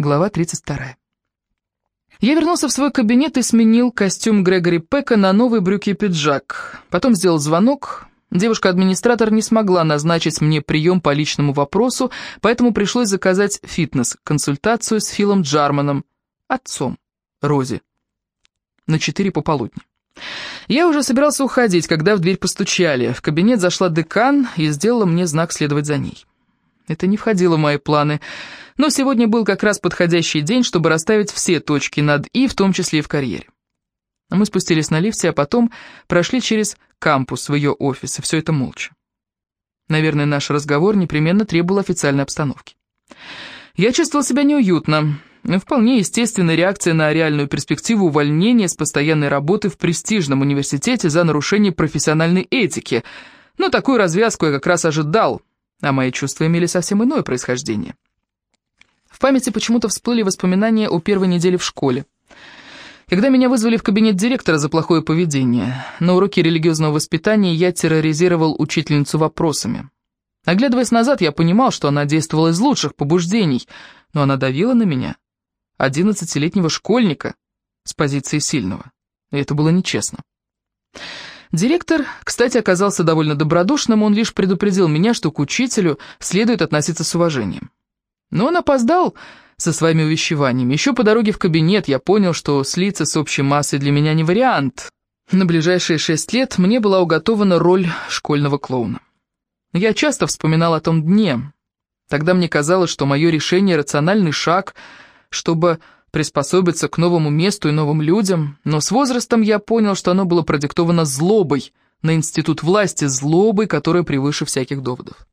Глава 32. Я вернулся в свой кабинет и сменил костюм Грегори Пека на новый брюки и пиджак. Потом сделал звонок. Девушка-администратор не смогла назначить мне прием по личному вопросу, поэтому пришлось заказать фитнес-консультацию с Филом Джарманом, отцом Рози, на четыре пополудни. Я уже собирался уходить, когда в дверь постучали. В кабинет зашла декан и сделала мне знак следовать за ней. Это не входило в мои планы, но сегодня был как раз подходящий день, чтобы расставить все точки над «и», в том числе и в карьере. Мы спустились на лифте, а потом прошли через кампус в ее офис, и все это молча. Наверное, наш разговор непременно требовал официальной обстановки. Я чувствовал себя неуютно. Вполне естественная реакция на реальную перспективу увольнения с постоянной работы в престижном университете за нарушение профессиональной этики. Но такую развязку я как раз ожидал, а мои чувства имели совсем иное происхождение. В памяти почему-то всплыли воспоминания о первой неделе в школе. Когда меня вызвали в кабинет директора за плохое поведение, на уроке религиозного воспитания я терроризировал учительницу вопросами. Оглядываясь назад, я понимал, что она действовала из лучших побуждений, но она давила на меня, одиннадцатилетнего школьника, с позиции сильного. И это было нечестно. Директор, кстати, оказался довольно добродушным, он лишь предупредил меня, что к учителю следует относиться с уважением. Но он опоздал со своими увещеваниями. Еще по дороге в кабинет я понял, что слиться с общей массой для меня не вариант. На ближайшие шесть лет мне была уготована роль школьного клоуна. Я часто вспоминал о том дне. Тогда мне казалось, что мое решение — рациональный шаг, чтобы приспособиться к новому месту и новым людям, но с возрастом я понял, что оно было продиктовано злобой на институт власти, злобой, которая превыше всяких доводов.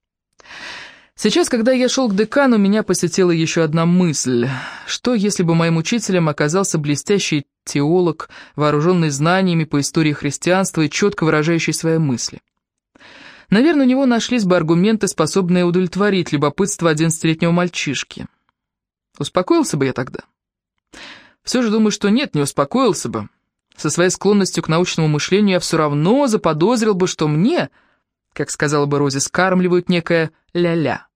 Сейчас, когда я шел к декану, меня посетила еще одна мысль. Что, если бы моим учителем оказался блестящий теолог, вооруженный знаниями по истории христианства и четко выражающий свои мысли? Наверное, у него нашлись бы аргументы, способные удовлетворить любопытство одиннадцатилетнего мальчишки. Успокоился бы я тогда? Все же думаю, что нет, не успокоился бы. Со своей склонностью к научному мышлению я все равно заподозрил бы, что мне, как сказала бы Рози, скармливают некое ля-ля.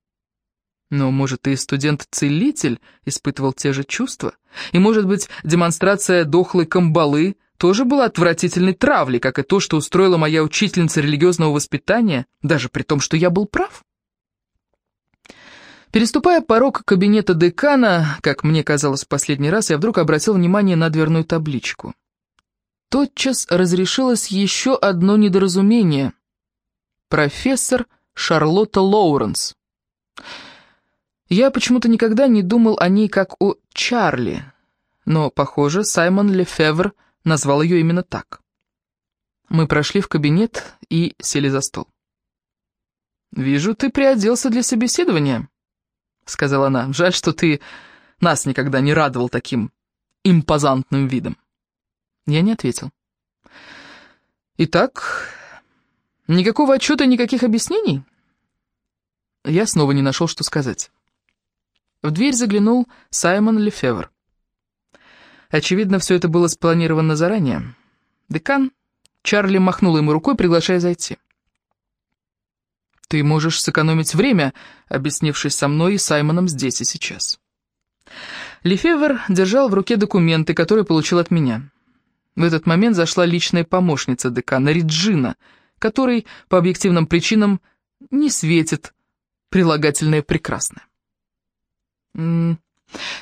Но, может, и студент-целитель испытывал те же чувства? И, может быть, демонстрация дохлой камбалы тоже была отвратительной травлей, как и то, что устроила моя учительница религиозного воспитания, даже при том, что я был прав? Переступая порог кабинета декана, как мне казалось в последний раз, я вдруг обратил внимание на дверную табличку. Тотчас разрешилось еще одно недоразумение. Профессор Шарлотта Лоуренс. Я почему-то никогда не думал о ней как о Чарли, но, похоже, Саймон Лефевр назвал ее именно так. Мы прошли в кабинет и сели за стол. «Вижу, ты приоделся для собеседования», — сказала она. «Жаль, что ты нас никогда не радовал таким импозантным видом». Я не ответил. «Итак, никакого отчета, никаких объяснений?» Я снова не нашел, что сказать. В дверь заглянул Саймон Лефевр. Очевидно, все это было спланировано заранее. Декан Чарли махнул ему рукой, приглашая зайти. Ты можешь сэкономить время, объяснившись со мной и Саймоном здесь и сейчас. Лефевер держал в руке документы, которые получил от меня. В этот момент зашла личная помощница декана Риджина, которой, по объективным причинам, не светит прилагательное «прекрасное».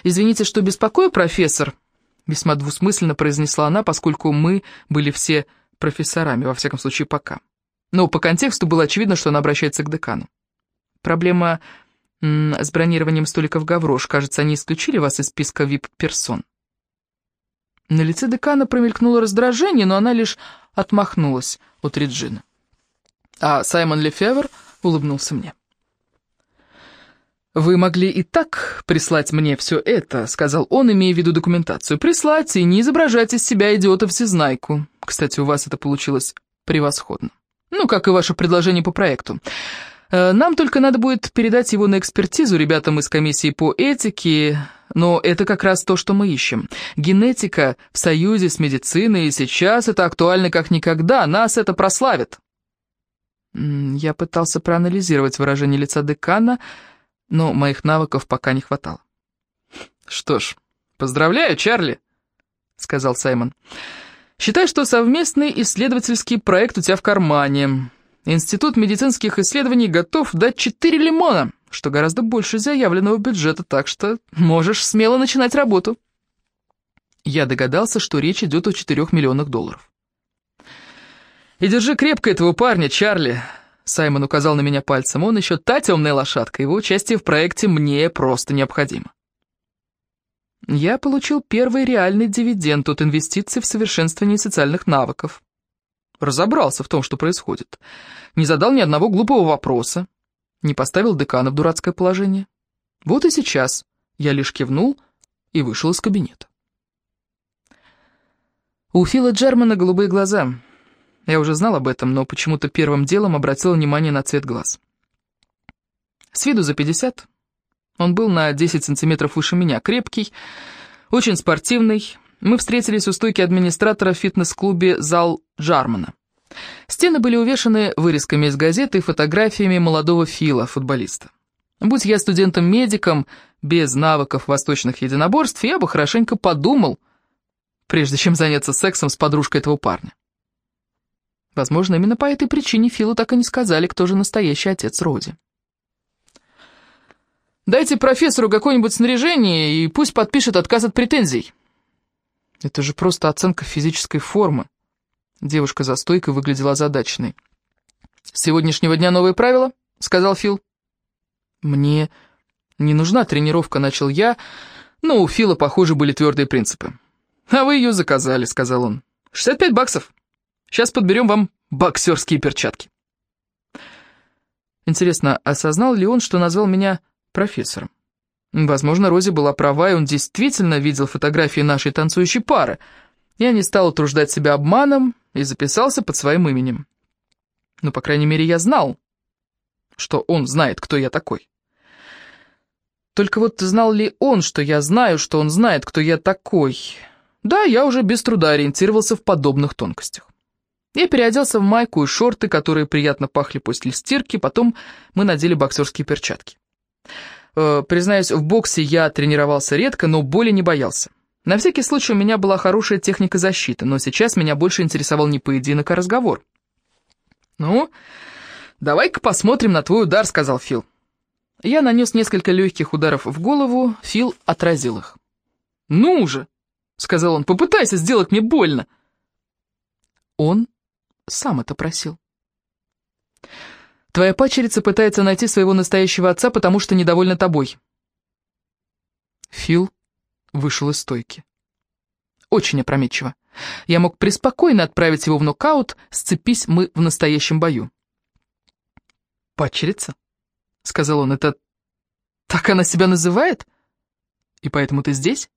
«Извините, что беспокою, профессор», — весьма двусмысленно произнесла она, поскольку мы были все профессорами, во всяком случае, пока. Но по контексту было очевидно, что она обращается к декану. Проблема с бронированием столиков Гаврош. Кажется, они исключили вас из списка вип-персон. На лице декана промелькнуло раздражение, но она лишь отмахнулась от Реджины. А Саймон Лефевр улыбнулся мне. «Вы могли и так прислать мне все это», — сказал он, имея в виду документацию. «Прислать и не изображать из себя идиота-всезнайку. Кстати, у вас это получилось превосходно». Ну, как и ваше предложение по проекту. Э, нам только надо будет передать его на экспертизу ребятам из комиссии по этике, но это как раз то, что мы ищем. Генетика в союзе с медициной, и сейчас это актуально как никогда, нас это прославит. Я пытался проанализировать выражение лица декана, но моих навыков пока не хватало. «Что ж, поздравляю, Чарли», — сказал Саймон. «Считай, что совместный исследовательский проект у тебя в кармане. Институт медицинских исследований готов дать 4 лимона, что гораздо больше заявленного бюджета, так что можешь смело начинать работу». Я догадался, что речь идет о 4 миллионах долларов. «И держи крепко этого парня, Чарли», — Саймон указал на меня пальцем. «Он еще та темная лошадка, его участие в проекте мне просто необходимо». Я получил первый реальный дивиденд от инвестиций в совершенствование социальных навыков. Разобрался в том, что происходит. Не задал ни одного глупого вопроса. Не поставил декана в дурацкое положение. Вот и сейчас я лишь кивнул и вышел из кабинета. У Фила Джермана голубые глаза. Я уже знал об этом, но почему-то первым делом обратил внимание на цвет глаз. С виду за 50. Он был на 10 сантиметров выше меня, крепкий, очень спортивный, мы встретились у стойки администратора в фитнес-клубе «Зал Джармана». Стены были увешаны вырезками из газеты и фотографиями молодого Фила, футболиста. Будь я студентом-медиком, без навыков восточных единоборств, я бы хорошенько подумал, прежде чем заняться сексом с подружкой этого парня. Возможно, именно по этой причине Филу так и не сказали, кто же настоящий отец Роди. «Дайте профессору какое-нибудь снаряжение, и пусть подпишет отказ от претензий», это же просто оценка физической формы. Девушка за стойкой выглядела озадаченной. «С сегодняшнего дня новые правила?» — сказал Фил. «Мне не нужна тренировка», — начал я, но у Фила, похоже, были твердые принципы. «А вы ее заказали», — сказал он. «65 баксов. Сейчас подберем вам боксерские перчатки». Интересно, осознал ли он, что назвал меня профессором? Возможно, Рози была права, и он действительно видел фотографии нашей танцующей пары. Я не стал утруждать себя обманом и записался под своим именем. Но, по крайней мере, я знал, что он знает, кто я такой. Только вот знал ли он, что я знаю, что он знает, кто я такой? Да, я уже без труда ориентировался в подобных тонкостях. Я переоделся в майку и шорты, которые приятно пахли после стирки, потом мы надели боксерские перчатки. Э, признаюсь, в боксе я тренировался редко, но боли не боялся. На всякий случай у меня была хорошая техника защиты, но сейчас меня больше интересовал не поединок, а разговор. «Ну, давай-ка посмотрим на твой удар», — сказал Фил. Я нанес несколько легких ударов в голову, Фил отразил их. «Ну же!» — сказал он, — «попытайся сделать мне больно!» Он сам это просил. Твоя пачерица пытается найти своего настоящего отца, потому что недовольна тобой». Фил вышел из стойки. Очень опрометчиво. Я мог преспокойно отправить его в нокаут, сцепись мы в настоящем бою. «Пачерица?» — сказал он. «Это так она себя называет? И поэтому ты здесь?»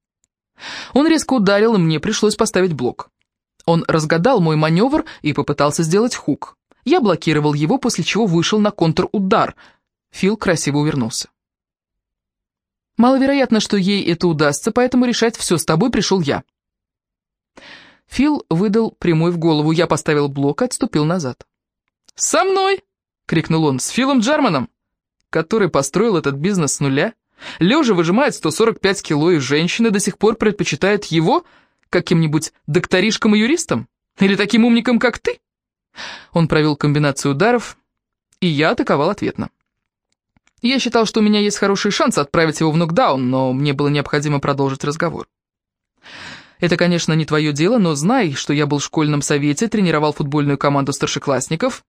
Он резко ударил, и мне пришлось поставить блок. Он разгадал мой маневр и попытался сделать хук. Я блокировал его, после чего вышел на контрудар. Фил красиво увернулся. Маловероятно, что ей это удастся, поэтому решать все с тобой пришел я. Фил выдал прямой в голову, я поставил блок и отступил назад. «Со мной!» — крикнул он. «С Филом Джарманом, который построил этот бизнес с нуля. Лежа выжимает 145 кило, и женщины до сих пор предпочитают его каким-нибудь докторишкам и юристам? Или таким умникам, как ты?» Он провел комбинацию ударов, и я атаковал ответно. Я считал, что у меня есть хороший шанс отправить его в нокдаун, но мне было необходимо продолжить разговор. Это, конечно, не твое дело, но знай, что я был в школьном совете, тренировал футбольную команду старшеклассников.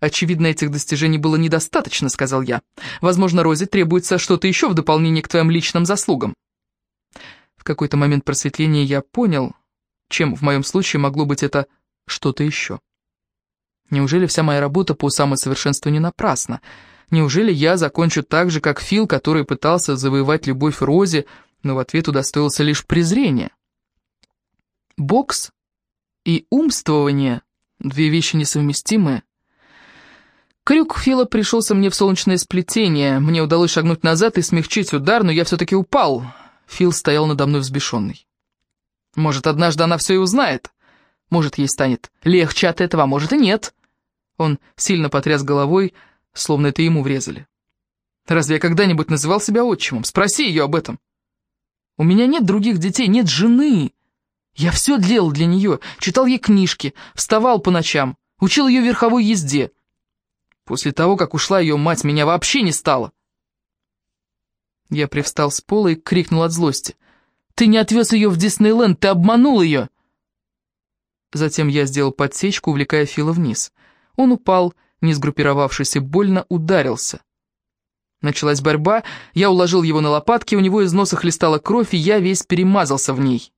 «Очевидно, этих достижений было недостаточно», — сказал я. «Возможно, Розе требуется что-то еще в дополнение к твоим личным заслугам». В какой-то момент просветления я понял, чем в моем случае могло быть это что-то еще. Неужели вся моя работа по самосовершенствованию напрасна? Неужели я закончу так же, как Фил, который пытался завоевать любовь Рози, но в ответ удостоился лишь презрения? Бокс и умствование — две вещи несовместимые. Крюк Фила пришелся мне в солнечное сплетение. Мне удалось шагнуть назад и смягчить удар, но я все-таки упал. Фил стоял надо мной взбешенный. Может, однажды она все и узнает. Может, ей станет легче от этого, а может и нет. Он сильно потряс головой, словно это ему врезали. Разве я когда-нибудь называл себя отчимом? Спроси ее об этом. У меня нет других детей, нет жены. Я все делал для нее, читал ей книжки, вставал по ночам, учил ее верховой езде. После того, как ушла ее мать, меня вообще не стало. Я привстал с пола и крикнул от злости. «Ты не отвез ее в Диснейленд, ты обманул ее!» Затем я сделал подсечку, увлекая Фила вниз. Он упал, не сгруппировавшись, и больно ударился. Началась борьба, я уложил его на лопатки, у него из носа хлестала кровь, и я весь перемазался в ней.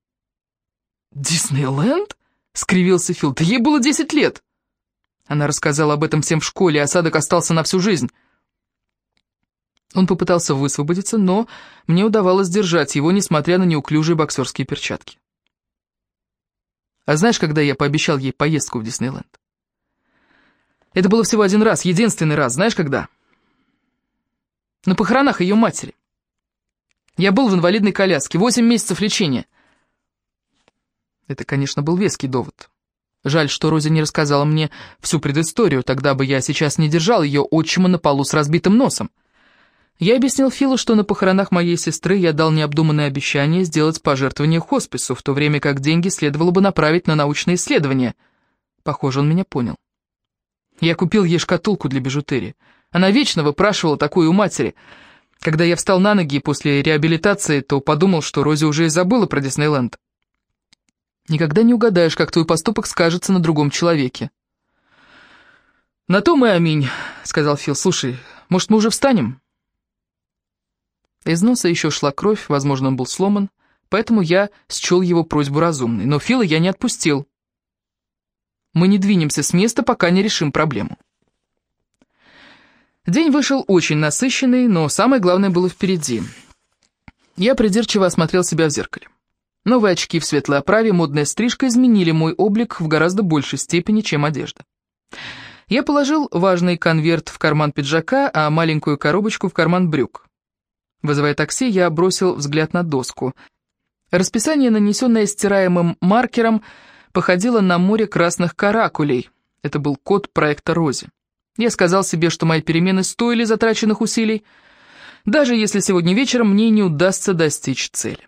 «Диснейленд?» — скривился Фил. «Да ей было десять лет!» Она рассказала об этом всем в школе, осадок остался на всю жизнь. Он попытался высвободиться, но мне удавалось держать его, несмотря на неуклюжие боксерские перчатки. А знаешь, когда я пообещал ей поездку в Диснейленд? Это было всего один раз, единственный раз. Знаешь, когда? На похоронах ее матери. Я был в инвалидной коляске, восемь месяцев лечения. Это, конечно, был веский довод. Жаль, что Рози не рассказала мне всю предысторию, тогда бы я сейчас не держал ее отчима на полу с разбитым носом. Я объяснил Филу, что на похоронах моей сестры я дал необдуманное обещание сделать пожертвование хоспису, в то время как деньги следовало бы направить на научные исследования. Похоже, он меня понял. Я купил ей шкатулку для бижутерии. Она вечно выпрашивала такую у матери. Когда я встал на ноги после реабилитации, то подумал, что Рози уже и забыла про Диснейленд. Никогда не угадаешь, как твой поступок скажется на другом человеке. «На то мы аминь», — сказал Фил. «Слушай, может, мы уже встанем?» Из носа еще шла кровь, возможно, он был сломан, поэтому я счел его просьбу разумной, но Фила я не отпустил. Мы не двинемся с места, пока не решим проблему. День вышел очень насыщенный, но самое главное было впереди. Я придирчиво осмотрел себя в зеркале. Новые очки в светлой оправе, модная стрижка изменили мой облик в гораздо большей степени, чем одежда. Я положил важный конверт в карман пиджака, а маленькую коробочку в карман брюк. Вызывая такси, я бросил взгляд на доску. Расписание, нанесенное стираемым маркером, походило на море красных каракулей. Это был код проекта «Рози». Я сказал себе, что мои перемены стоили затраченных усилий, даже если сегодня вечером мне не удастся достичь цели.